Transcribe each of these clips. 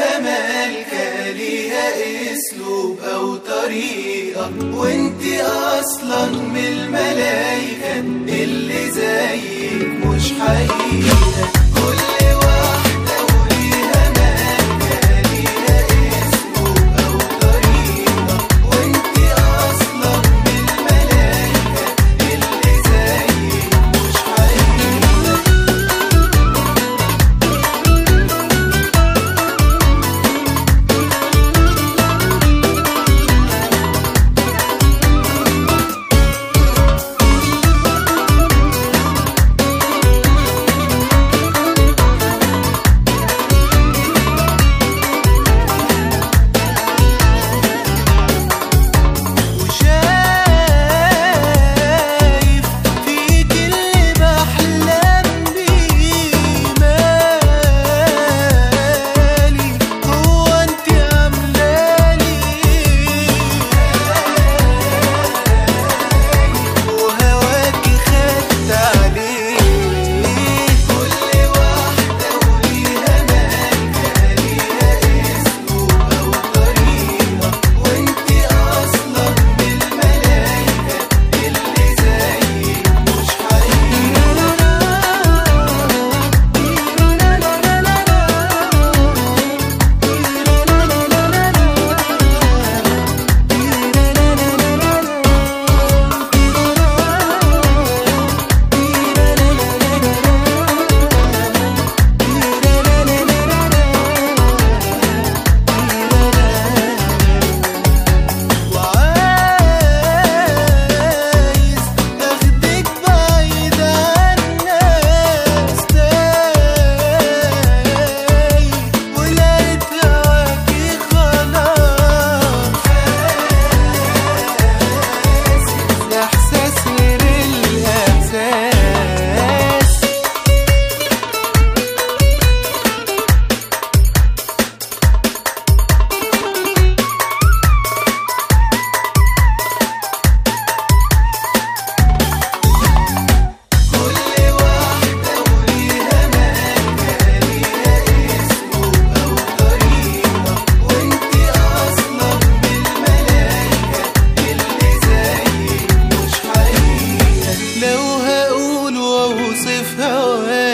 ليها ملكة ليها أسلوب أو طريقة وأنت أصلا من الملايكة اللي زيك مش حقيقة.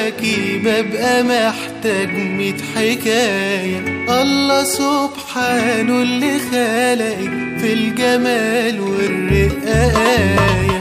جواكي ببقى محتاج ميت حكاية. الله سبحانه اللي خلقك في الجمال والرقاية.